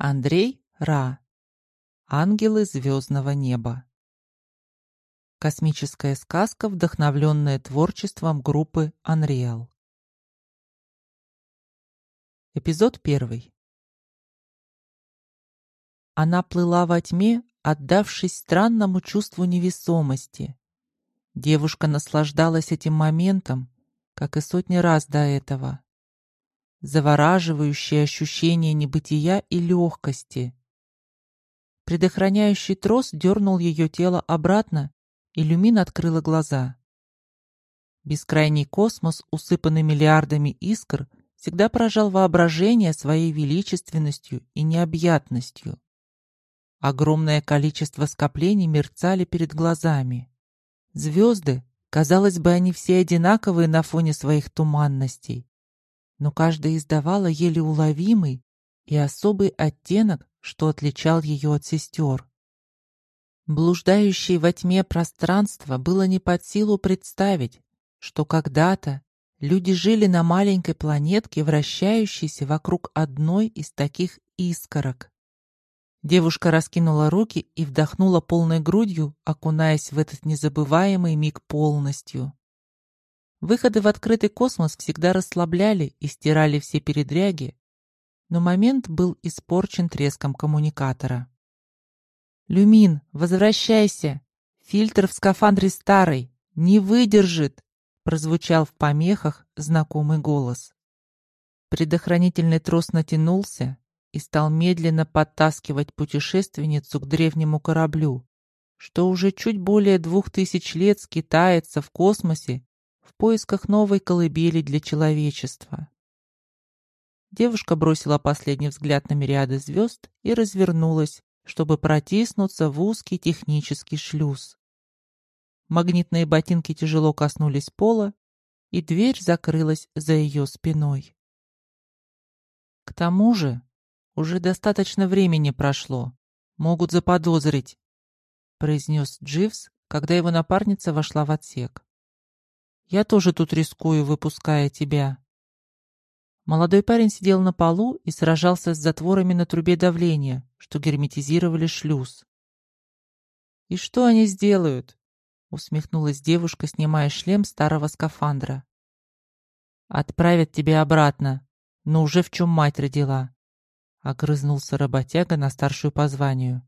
Андрей Ра. Ангелы звездного неба. Космическая сказка, вдохновленная творчеством группы Unreal. Эпизод первый. Она плыла во тьме, отдавшись странному чувству невесомости. Девушка наслаждалась этим моментом, как и сотни раз до этого завораживающее ощущение небытия и легкости. Предохраняющий трос дернул ее тело обратно, и Люмин открыла глаза. Бескрайний космос, усыпанный миллиардами искр, всегда поражал воображение своей величественностью и необъятностью. Огромное количество скоплений мерцали перед глазами. Звезды, казалось бы, они все одинаковые на фоне своих туманностей но каждая издавала еле уловимый и особый оттенок, что отличал ее от сестер. Блуждающее во тьме пространство было не под силу представить, что когда-то люди жили на маленькой планетке, вращающейся вокруг одной из таких искорок. Девушка раскинула руки и вдохнула полной грудью, окунаясь в этот незабываемый миг полностью. Выходы в открытый космос всегда расслабляли и стирали все передряги, но момент был испорчен треском коммуникатора. «Люмин, возвращайся! Фильтр в скафандре старый! Не выдержит!» прозвучал в помехах знакомый голос. Предохранительный трос натянулся и стал медленно подтаскивать путешественницу к древнему кораблю, что уже чуть более двух тысяч лет скитается в космосе в поисках новой колыбели для человечества. Девушка бросила последний взгляд на мириады звезд и развернулась, чтобы протиснуться в узкий технический шлюз. Магнитные ботинки тяжело коснулись пола, и дверь закрылась за ее спиной. К тому же уже достаточно времени прошло. Могут заподозрить, произнес Дживс, когда его напарница вошла в отсек. Я тоже тут рискую, выпуская тебя». Молодой парень сидел на полу и сражался с затворами на трубе давления, что герметизировали шлюз. «И что они сделают?» — усмехнулась девушка, снимая шлем старого скафандра. «Отправят тебя обратно, но уже в чем мать родила», — огрызнулся работяга на старшую по званию.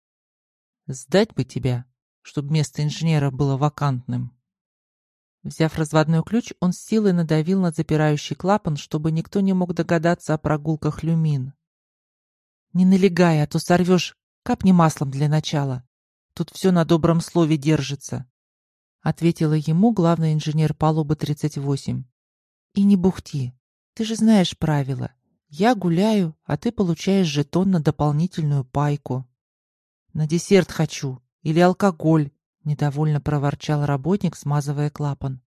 «Сдать бы тебя, чтобы место инженера было вакантным». Взяв разводной ключ, он с силой надавил на запирающий клапан, чтобы никто не мог догадаться о прогулках люмин. «Не налегай, а то сорвешь. Капни маслом для начала. Тут все на добром слове держится», — ответила ему главный инженер палубы 38. «И не бухти. Ты же знаешь правила. Я гуляю, а ты получаешь жетон на дополнительную пайку». «На десерт хочу. Или алкоголь. Недовольно проворчал работник, смазывая клапан.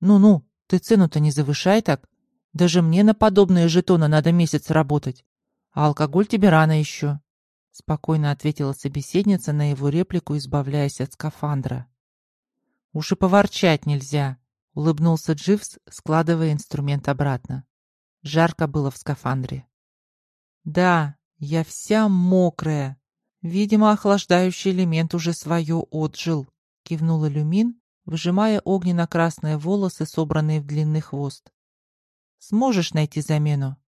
«Ну-ну, ты цену-то не завышай так. Даже мне на подобные жетоны надо месяц работать. А алкоголь тебе рано еще», — спокойно ответила собеседница на его реплику, избавляясь от скафандра. «Уж и поворчать нельзя», — улыбнулся Дживс, складывая инструмент обратно. Жарко было в скафандре. «Да, я вся мокрая», «Видимо, охлаждающий элемент уже свое отжил», — кивнула Люмин, выжимая огненно-красные волосы, собранные в длинный хвост. «Сможешь найти замену?»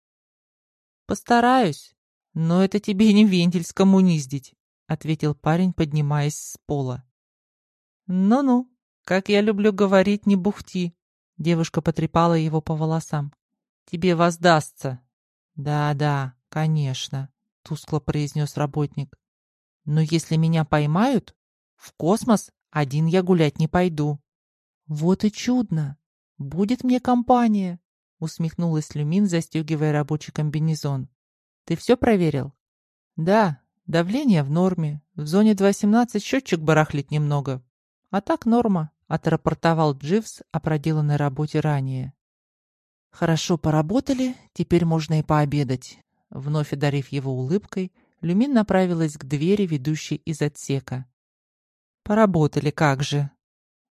«Постараюсь, но это тебе не вентильскому низдить», — ответил парень, поднимаясь с пола. «Ну-ну, как я люблю говорить, не бухти», — девушка потрепала его по волосам. «Тебе воздастся». «Да-да, конечно», — тускло произнес работник. Но если меня поймают, в космос один я гулять не пойду. Вот и чудно. Будет мне компания, усмехнулась Люмин, застегивая рабочий комбинезон. Ты все проверил? Да, давление в норме. В зоне 2.17 счетчик барахлит немного. А так норма, отрапортовал Дживс о проделанной работе ранее. Хорошо поработали, теперь можно и пообедать. Вновь одарив его улыбкой, Люмин направилась к двери, ведущей из отсека. «Поработали как же!»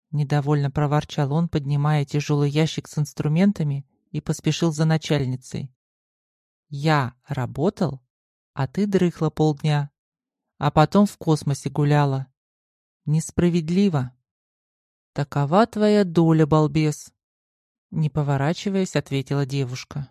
Недовольно проворчал он, поднимая тяжелый ящик с инструментами и поспешил за начальницей. «Я работал, а ты дрыхла полдня, а потом в космосе гуляла. Несправедливо. Такова твоя доля, балбес. Не поворачиваясь, ответила девушка.